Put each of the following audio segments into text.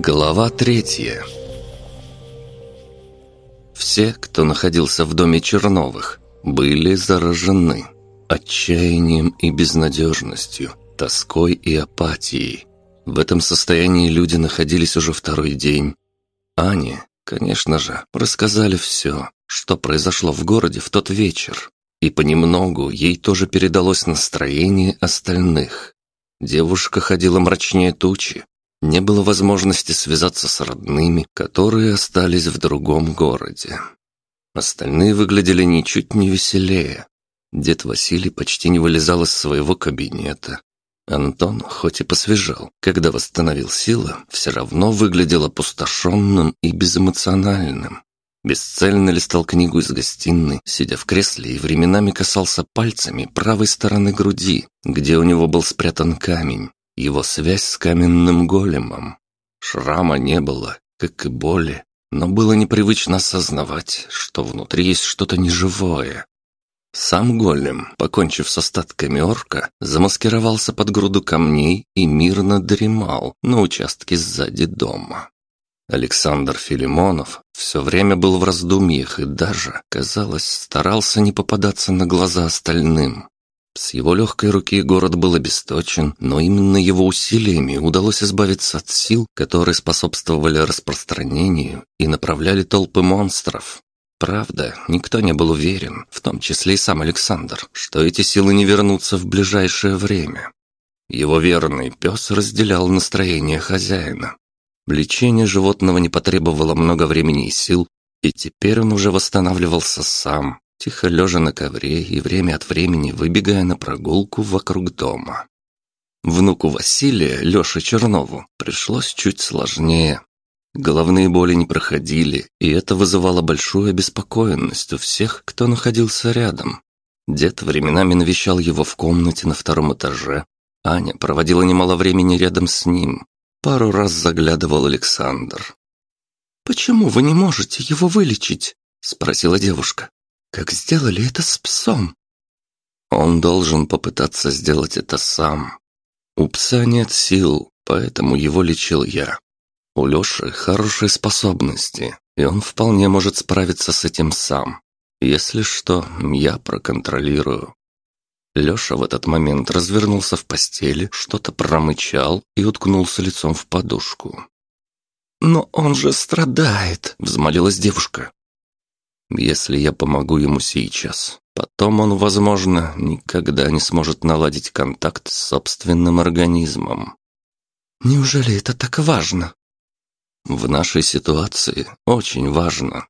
Глава третья Все, кто находился в доме Черновых, были заражены отчаянием и безнадежностью, тоской и апатией. В этом состоянии люди находились уже второй день. Ане, конечно же, рассказали все, что произошло в городе в тот вечер. И понемногу ей тоже передалось настроение остальных. Девушка ходила мрачнее тучи. Не было возможности связаться с родными, которые остались в другом городе. Остальные выглядели ничуть не веселее. Дед Василий почти не вылезал из своего кабинета. Антон, хоть и посвежал, когда восстановил силы, все равно выглядел опустошенным и безэмоциональным. Бесцельно листал книгу из гостиной, сидя в кресле и временами касался пальцами правой стороны груди, где у него был спрятан камень, его связь с каменным големом. Шрама не было, как и боли, но было непривычно осознавать, что внутри есть что-то неживое, сам голем, покончив с остатками орка, замаскировался под груду камней и мирно дремал на участке сзади дома. Александр Филимонов все время был в раздумьях и даже, казалось, старался не попадаться на глаза остальным. С его легкой руки город был обесточен, но именно его усилиями удалось избавиться от сил, которые способствовали распространению и направляли толпы монстров. Правда, никто не был уверен, в том числе и сам Александр, что эти силы не вернутся в ближайшее время. Его верный пес разделял настроение хозяина. Лечение животного не потребовало много времени и сил, и теперь он уже восстанавливался сам, тихо лежа на ковре и время от времени выбегая на прогулку вокруг дома. Внуку Василия, Лёше Чернову, пришлось чуть сложнее. Головные боли не проходили, и это вызывало большую обеспокоенность у всех, кто находился рядом. Дед временами навещал его в комнате на втором этаже. Аня проводила немало времени рядом с ним. Пару раз заглядывал Александр. «Почему вы не можете его вылечить?» – спросила девушка. «Как сделали это с псом?» Он должен попытаться сделать это сам. У пса нет сил, поэтому его лечил я. У Лёши хорошие способности, и он вполне может справиться с этим сам. Если что, я проконтролирую. Лёша в этот момент развернулся в постели, что-то промычал и уткнулся лицом в подушку. «Но он же страдает!» — взмолилась девушка. «Если я помогу ему сейчас, потом он, возможно, никогда не сможет наладить контакт с собственным организмом». «Неужели это так важно?» В нашей ситуации очень важно.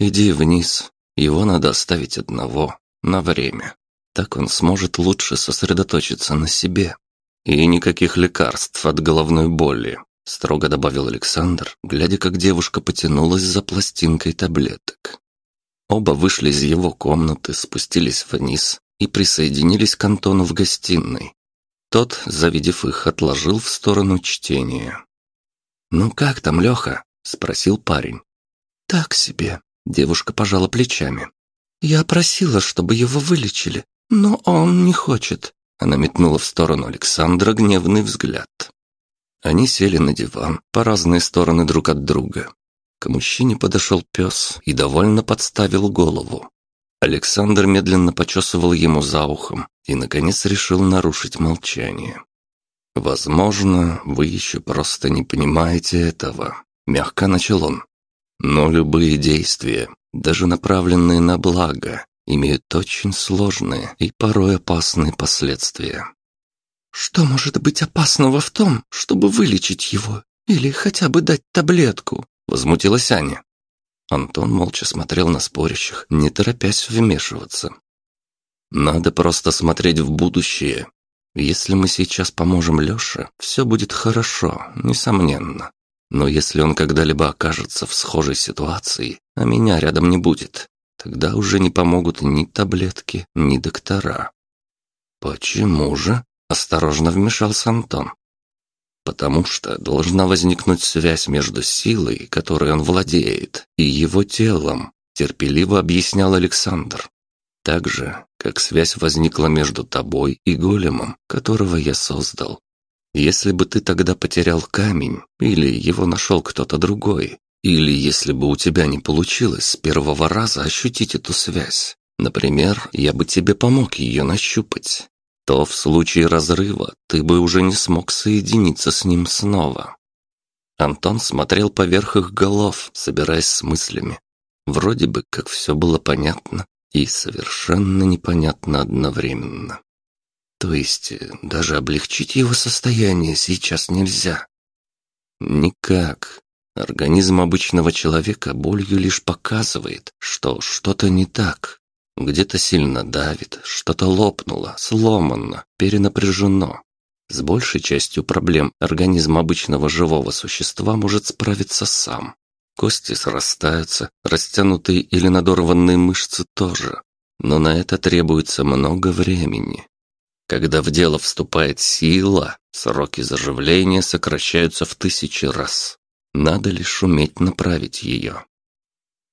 Иди вниз, его надо оставить одного, на время. Так он сможет лучше сосредоточиться на себе. И никаких лекарств от головной боли, строго добавил Александр, глядя, как девушка потянулась за пластинкой таблеток. Оба вышли из его комнаты, спустились вниз и присоединились к Антону в гостиной. Тот, завидев их, отложил в сторону чтения. «Ну как там, Леха?» – спросил парень. «Так себе», – девушка пожала плечами. «Я просила, чтобы его вылечили, но он не хочет». Она метнула в сторону Александра гневный взгляд. Они сели на диван по разные стороны друг от друга. К мужчине подошел пес и довольно подставил голову. Александр медленно почесывал ему за ухом и, наконец, решил нарушить молчание. «Возможно, вы еще просто не понимаете этого», — мягко начал он. «Но любые действия, даже направленные на благо, имеют очень сложные и порой опасные последствия». «Что может быть опасного в том, чтобы вылечить его или хотя бы дать таблетку?» — возмутилась Аня. Антон молча смотрел на спорящих, не торопясь вмешиваться. «Надо просто смотреть в будущее если мы сейчас поможем Лёше, все будет хорошо, несомненно. Но если он когда-либо окажется в схожей ситуации, а меня рядом не будет, тогда уже не помогут ни таблетки, ни доктора. Почему же? Осторожно вмешался Антон. Потому что должна возникнуть связь между силой, которой он владеет, и его телом, терпеливо объяснял Александр. Так же, как связь возникла между тобой и големом, которого я создал. Если бы ты тогда потерял камень, или его нашел кто-то другой, или если бы у тебя не получилось с первого раза ощутить эту связь, например, я бы тебе помог ее нащупать, то в случае разрыва ты бы уже не смог соединиться с ним снова. Антон смотрел поверх их голов, собираясь с мыслями. Вроде бы как все было понятно и совершенно непонятно одновременно. То есть э, даже облегчить его состояние сейчас нельзя. Никак. Организм обычного человека болью лишь показывает, что что-то не так. Где-то сильно давит, что-то лопнуло, сломано, перенапряжено. С большей частью проблем организм обычного живого существа может справиться сам. Кости срастаются, растянутые или надорванные мышцы тоже. Но на это требуется много времени. Когда в дело вступает сила, сроки заживления сокращаются в тысячи раз. Надо лишь уметь направить ее.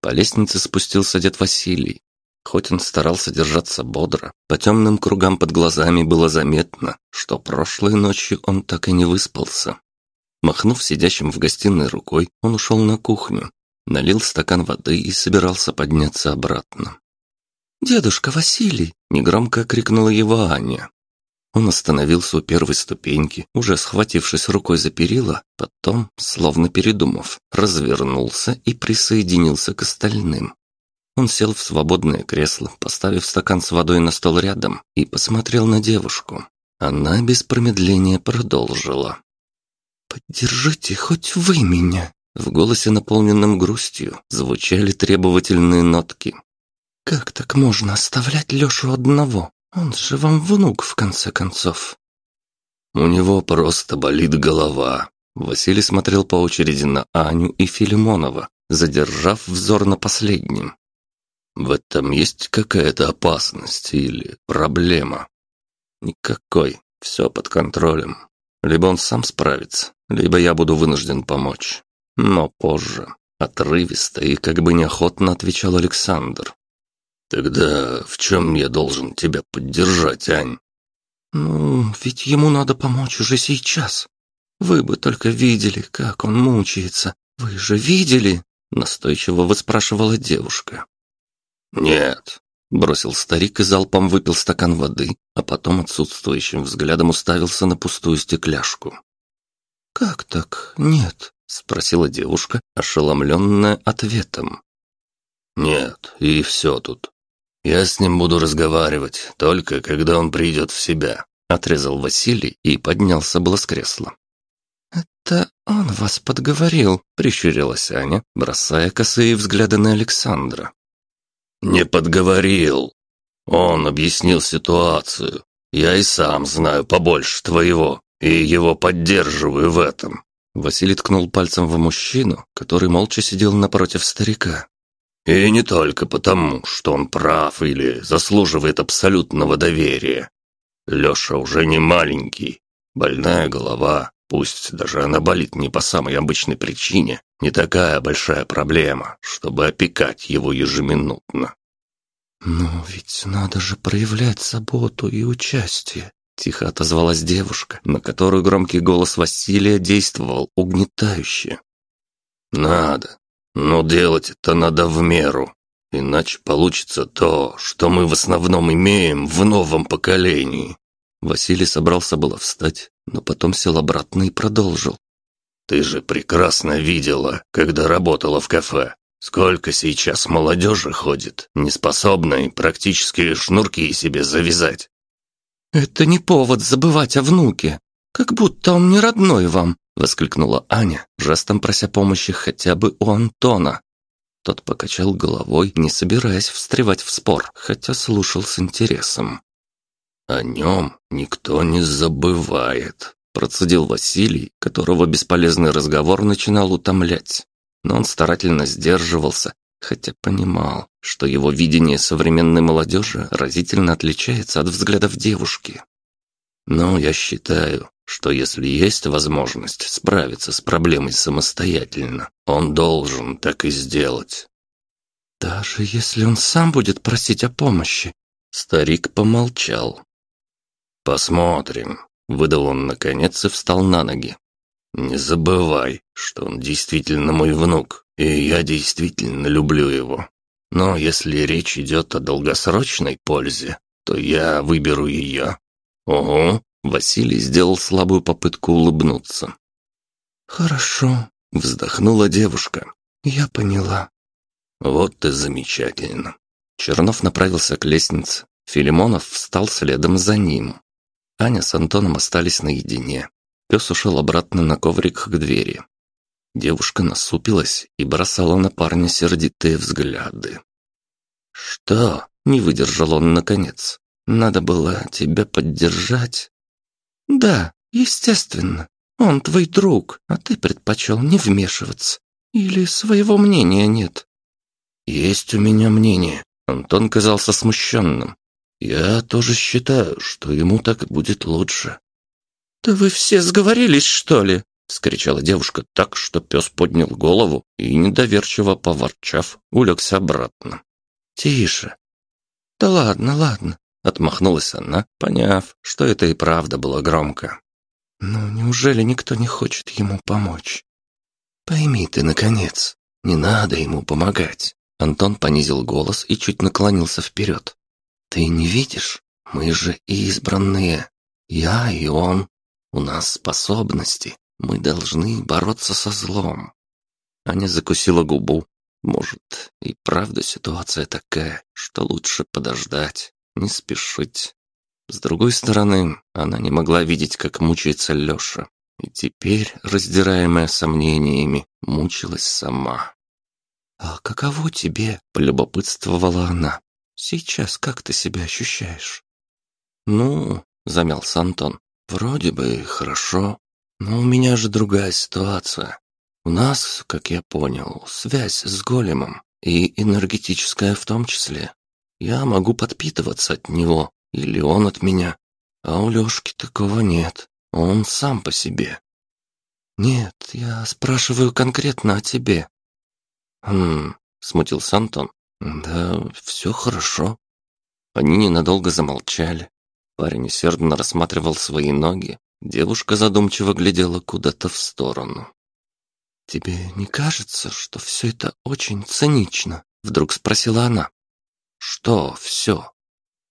По лестнице спустился дед Василий, Хоть он старался держаться бодро, по темным кругам под глазами было заметно, что прошлой ночью он так и не выспался. Махнув сидящим в гостиной рукой, он ушел на кухню, налил стакан воды и собирался подняться обратно. «Дедушка Василий!» – негромко крикнула его Аня. Он остановился у первой ступеньки, уже схватившись рукой за перила, потом, словно передумав, развернулся и присоединился к остальным. Он сел в свободное кресло, поставив стакан с водой на стол рядом, и посмотрел на девушку. Она без промедления продолжила. «Поддержите хоть вы меня!» В голосе, наполненном грустью, звучали требовательные нотки. «Как так можно оставлять Лешу одного? Он же вам внук, в конце концов». «У него просто болит голова». Василий смотрел по очереди на Аню и Филимонова, задержав взор на последнем. В этом есть какая-то опасность или проблема? Никакой. Все под контролем. Либо он сам справится, либо я буду вынужден помочь. Но позже. Отрывисто и как бы неохотно отвечал Александр. «Тогда в чем я должен тебя поддержать, Ань?» «Ну, ведь ему надо помочь уже сейчас. Вы бы только видели, как он мучается. Вы же видели?» Настойчиво выспрашивала девушка. «Нет», — бросил старик и залпом выпил стакан воды, а потом отсутствующим взглядом уставился на пустую стекляшку. «Как так? Нет?» — спросила девушка, ошеломленная ответом. «Нет, и все тут. Я с ним буду разговаривать, только когда он придет в себя», — отрезал Василий и поднялся было с кресла. «Это он вас подговорил», — прищурилась Аня, бросая косые взгляды на Александра. «Не подговорил. Он объяснил ситуацию. Я и сам знаю побольше твоего, и его поддерживаю в этом». Василий ткнул пальцем в мужчину, который молча сидел напротив старика. «И не только потому, что он прав или заслуживает абсолютного доверия. Леша уже не маленький. Больная голова, пусть даже она болит не по самой обычной причине, не такая большая проблема, чтобы опекать его ежеминутно. «Но ведь надо же проявлять заботу и участие», — тихо отозвалась девушка, на которую громкий голос Василия действовал угнетающе. «Надо, но делать это надо в меру, иначе получится то, что мы в основном имеем в новом поколении». Василий собрался было встать, но потом сел обратно и продолжил. Ты же прекрасно видела, когда работала в кафе. Сколько сейчас молодежи ходит, неспособной практически шнурки себе завязать. «Это не повод забывать о внуке. Как будто он не родной вам», — воскликнула Аня, жестом прося помощи хотя бы у Антона. Тот покачал головой, не собираясь встревать в спор, хотя слушал с интересом. «О нем никто не забывает», Процедил Василий, которого бесполезный разговор начинал утомлять. Но он старательно сдерживался, хотя понимал, что его видение современной молодежи разительно отличается от взглядов девушки. Но я считаю, что если есть возможность справиться с проблемой самостоятельно, он должен так и сделать. Даже если он сам будет просить о помощи. Старик помолчал. Посмотрим. Выдал он наконец и встал на ноги. «Не забывай, что он действительно мой внук, и я действительно люблю его. Но если речь идет о долгосрочной пользе, то я выберу ее». «Ого!» — Василий сделал слабую попытку улыбнуться. «Хорошо», — вздохнула девушка. «Я поняла». «Вот и замечательно». Чернов направился к лестнице. Филимонов встал следом за ним. Аня с Антоном остались наедине. Пес ушел обратно на коврик к двери. Девушка насупилась и бросала на парня сердитые взгляды. «Что?» — не выдержал он наконец. «Надо было тебя поддержать?» «Да, естественно. Он твой друг, а ты предпочел не вмешиваться. Или своего мнения нет?» «Есть у меня мнение». Антон казался смущенным. «Я тоже считаю, что ему так будет лучше». «Да вы все сговорились, что ли?» — скричала девушка так, что пес поднял голову и, недоверчиво поворчав, улегся обратно. «Тише». «Да ладно, ладно», — отмахнулась она, поняв, что это и правда было громко. «Ну, неужели никто не хочет ему помочь?» «Пойми ты, наконец, не надо ему помогать». Антон понизил голос и чуть наклонился вперед. «Ты не видишь? Мы же избранные. Я и он. У нас способности. Мы должны бороться со злом». Аня закусила губу. Может, и правда ситуация такая, что лучше подождать, не спешить. С другой стороны, она не могла видеть, как мучается Лёша. И теперь, раздираемая сомнениями, мучилась сама. «А каково тебе?» – полюбопытствовала она. «Сейчас как ты себя ощущаешь?» «Ну», – замялся Антон, – «вроде бы хорошо, но у меня же другая ситуация. У нас, как я понял, связь с големом, и энергетическая в том числе. Я могу подпитываться от него, или он от меня. А у Лёшки такого нет. Он сам по себе. Нет, я спрашиваю конкретно о тебе. Хм, смутился Антон. Да, все хорошо. Они ненадолго замолчали. Парень усердно рассматривал свои ноги. Девушка задумчиво глядела куда-то в сторону. «Тебе не кажется, что все это очень цинично?» Вдруг спросила она. «Что все?»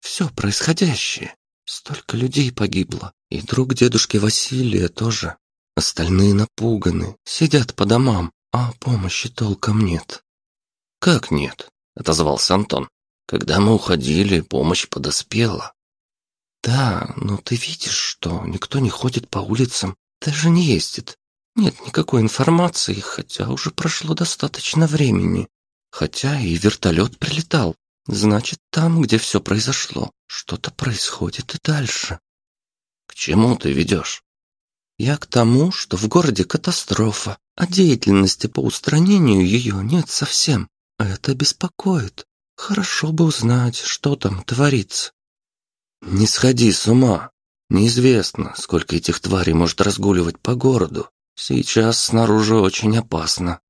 «Все происходящее. Столько людей погибло. И друг дедушки Василия тоже. Остальные напуганы, сидят по домам, а помощи толком нет». «Как нет?» — отозвался Антон. «Когда мы уходили, помощь подоспела». «Да, но ты видишь, что никто не ходит по улицам, даже не ездит. Нет никакой информации, хотя уже прошло достаточно времени. Хотя и вертолет прилетал. Значит, там, где все произошло, что-то происходит и дальше. К чему ты ведешь? Я к тому, что в городе катастрофа, а деятельности по устранению ее нет совсем. Это беспокоит. Хорошо бы узнать, что там творится. Не сходи с ума. Неизвестно, сколько этих тварей может разгуливать по городу. Сейчас снаружи очень опасно.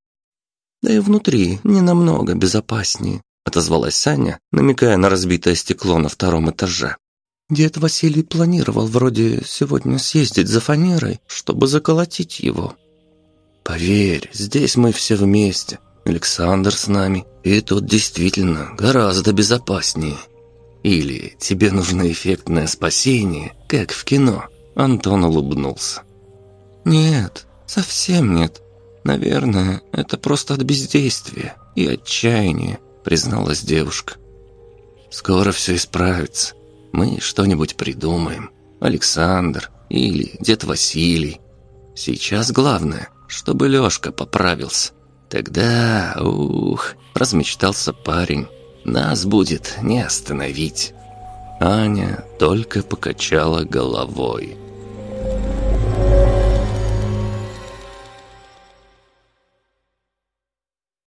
Да и внутри не намного безопаснее, отозвалась Саня, намекая на разбитое стекло на втором этаже. Дед Василий планировал вроде сегодня съездить за фанерой, чтобы заколотить его. Поверь, здесь мы все вместе. Александр с нами, и тут действительно гораздо безопаснее. Или тебе нужно эффектное спасение, как в кино? Антон улыбнулся. Нет, совсем нет. Наверное, это просто от бездействия и отчаяния, призналась девушка. Скоро все исправится. Мы что-нибудь придумаем. Александр или дед Василий. Сейчас главное, чтобы Лёшка поправился. Тогда, ух, размечтался парень. Нас будет не остановить. Аня только покачала головой.